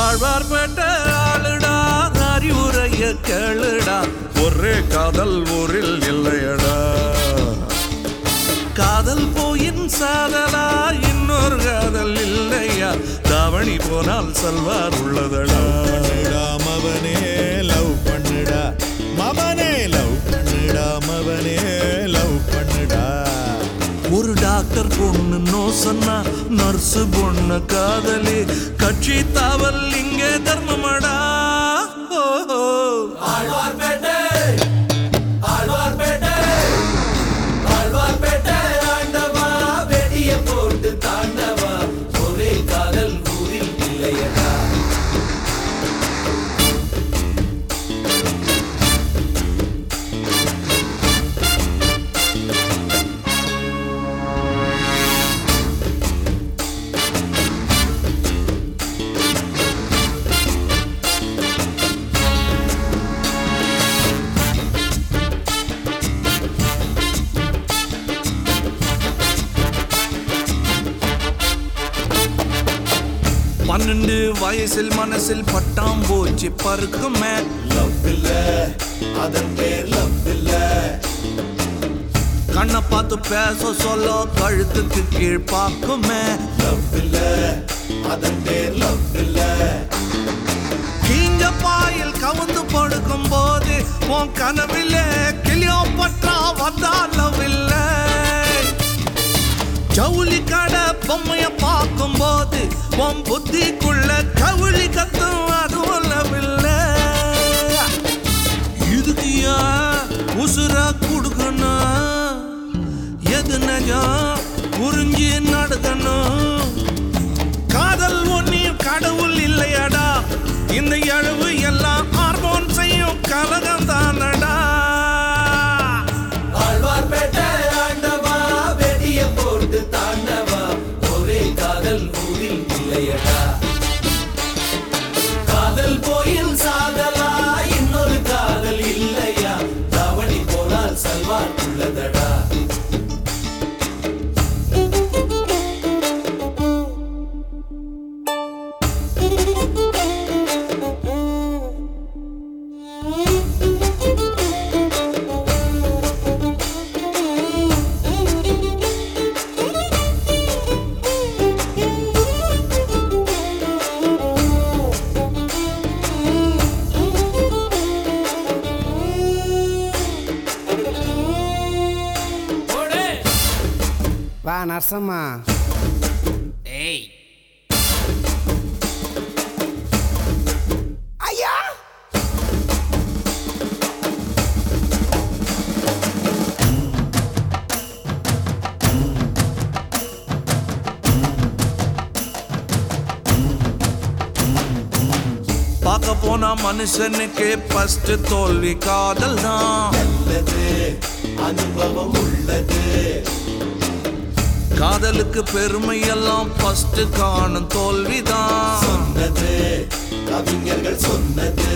ஆழ்வார்பேட்ட ஆளுடா அறிவுரைய கேளுடா. ஒரே காதல் ஊரில் இல்லையடா. காதல் சாதலா இன்னொரு காதல் இல்லையா? தாவணி போனால் சல்வார் உள்ளதடா. பண்ணுடா மவனே லவ் பண்ணுடா. மவனே லவ் பண்ணுடா மவனே லவ் பண்ணுடா. ஒரு டாக்டர் பொண்ணு நோ சொன்னா நர்ஸு பொண்ணு காதலி. கட்சி தாவல் இங்கே தர்மமடா. ஓ, பன்னெண்டு வயசில் மனசில் பட்டாம் போச்சு பருக்குமே லவ் இல்ல அதன் பேர் லவ் இல்ல. கண்ணை பார்த்து பேச சொல்ல கழுத்துக்கு கீழ் பார்க்குமே. லவ் இல்ல அதன் பேர் லவ் இல்ல. கீஞ்ச பாயில் கவுந்து படுக்கும் போது உன் கனவிலே கிளியோ பற்றா வந்தா லவ் வந்தாலவில்லை ஜவுளி கடை பொம்மைய பார்க்கும் போது உன் புத்திக்குள்ள கவுளி கத்தும் அது இல்லவில்லை. இதுக்கு ஏன் உசுர கொடுக்கணும். எது நஜம் புரிஞ்சு நடக்கணும் காதல் ஒன்னியும் கடவுள் இல்லையடா. இந்த அளவு எல்லாம் ஹார்மோன் செய்யும் கலகம் தானடா வா நரசம்மா ஏய் ஐயா பார்க்க போனா மனுஷனுக்கு ஃபர்ஸ்ட் தோல்வி காதல் தான் அனுபவம் உள்ளது. காதலுக்கு பெருமையெல்லாம் ஃபர்ஸ்ட் காணும் தோல்விதான். சொன்னது கவிஞர்கள் சொன்னது.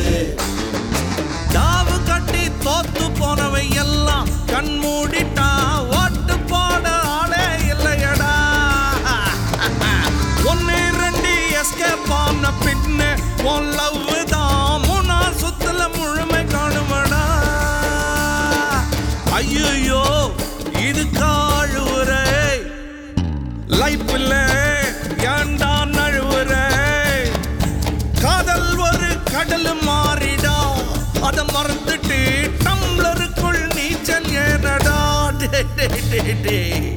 டே, டே, டே.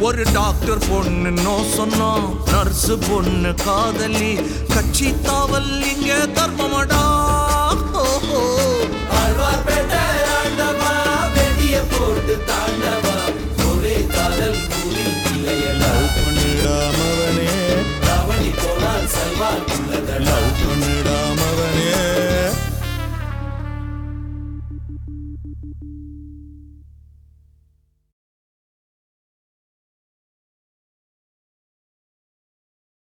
ஒரு டாக்டர் பொண்ணு நோ சொன்னா நர்ஸ் பொண்ணு காதலி கட்சி தாவல் இங்க தர்மமடா. போட்டு ஓ.